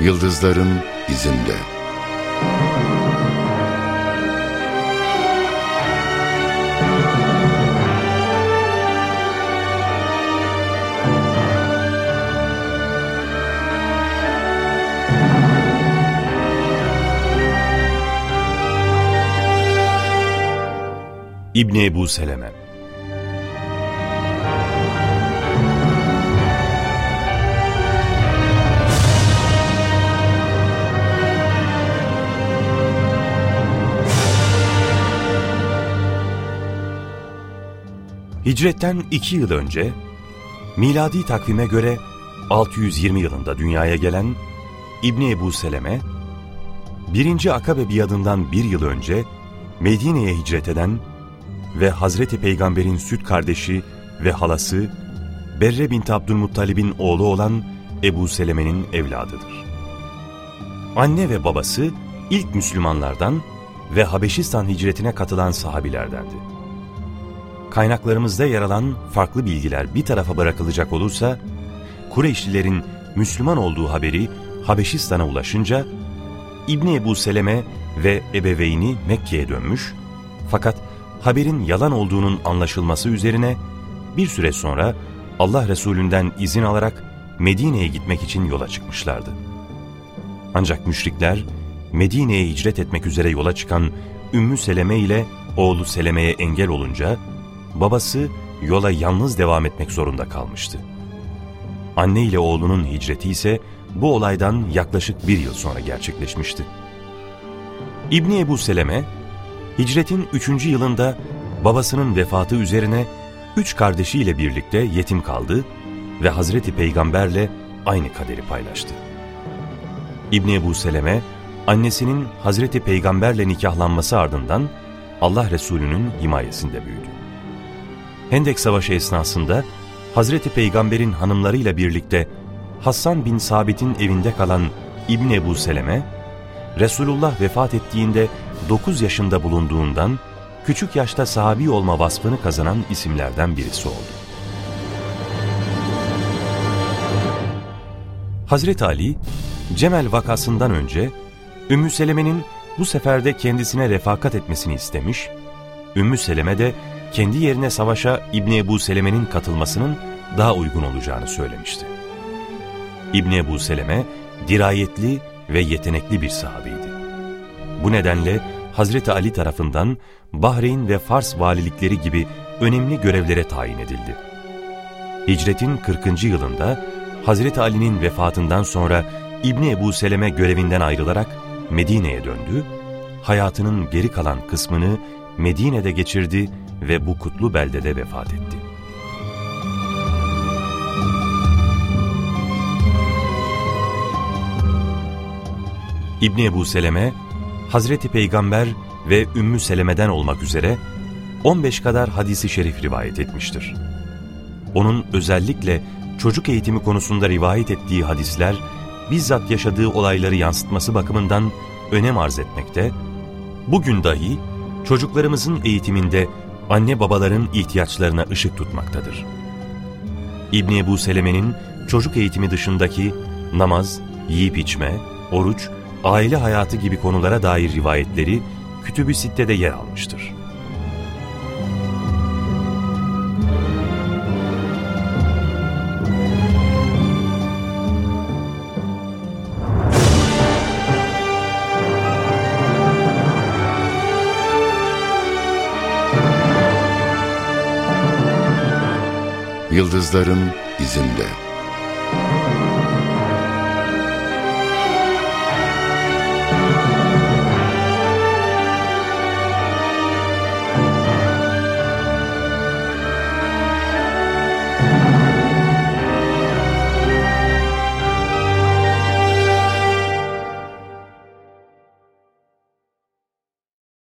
Yıldızların izinde. İbni Ebu Seleme Hicretten iki yıl önce, miladi takvime göre 620 yılında dünyaya gelen İbni Ebu Seleme, birinci Akabe biadından bir yıl önce Medine'ye hicret eden ve Hazreti Peygamber'in süt kardeşi ve halası Berre bint Abdülmuttalib'in oğlu olan Ebu Seleme'nin evladıdır. Anne ve babası ilk Müslümanlardan ve Habeşistan hicretine katılan sahabilerdendi. Kaynaklarımızda yer alan farklı bilgiler bir tarafa bırakılacak olursa, Kureyşlilerin Müslüman olduğu haberi Habeşistan'a ulaşınca, İbni Ebu Seleme ve ebeveyni Mekke'ye dönmüş, fakat haberin yalan olduğunun anlaşılması üzerine bir süre sonra Allah Resulünden izin alarak Medine'ye gitmek için yola çıkmışlardı. Ancak müşrikler Medine'ye hicret etmek üzere yola çıkan Ümmü Seleme ile oğlu Seleme'ye engel olunca babası yola yalnız devam etmek zorunda kalmıştı. Anne ile oğlunun hicreti ise bu olaydan yaklaşık bir yıl sonra gerçekleşmişti. İbni Ebu Seleme, hicretin üçüncü yılında babasının vefatı üzerine üç kardeşiyle birlikte yetim kaldı ve Hazreti Peygamberle aynı kaderi paylaştı. İbni Ebu Seleme, annesinin Hazreti Peygamberle nikahlanması ardından Allah Resulü'nün himayesinde büyüdü. Hendek Savaşı esnasında Hazreti Peygamber'in hanımlarıyla birlikte Hassan bin Sabit'in evinde kalan İbn Ebu Seleme, Resulullah vefat ettiğinde 9 yaşında bulunduğundan küçük yaşta sahabi olma vasfını kazanan isimlerden birisi oldu. Hazreti Ali, Cemel vakasından önce Ümmü Seleme'nin bu seferde kendisine refakat etmesini istemiş, Ümmü Seleme de kendi yerine savaşa İbni Ebu Seleme'nin katılmasının daha uygun olacağını söylemişti. İbni Ebu Seleme dirayetli ve yetenekli bir sahabeydi. Bu nedenle Hazreti Ali tarafından Bahreyn ve Fars valilikleri gibi önemli görevlere tayin edildi. Hicretin 40. yılında Hazreti Ali'nin vefatından sonra İbni Ebu Seleme görevinden ayrılarak Medine'ye döndü, hayatının geri kalan kısmını Medine'de geçirdi ve bu kutlu beldede vefat etti. İbni Ebu Seleme, Hazreti Peygamber ve Ümmü Seleme'den olmak üzere 15 kadar hadisi şerif rivayet etmiştir. Onun özellikle çocuk eğitimi konusunda rivayet ettiği hadisler, bizzat yaşadığı olayları yansıtması bakımından önem arz etmekte, bugün dahi çocuklarımızın eğitiminde anne babaların ihtiyaçlarına ışık tutmaktadır. İbni Ebu Seleme'nin çocuk eğitimi dışındaki namaz, yiyip içme, oruç, aile hayatı gibi konulara dair rivayetleri Kütüb-i Sitte'de yer almıştır. Yıldızların izinde.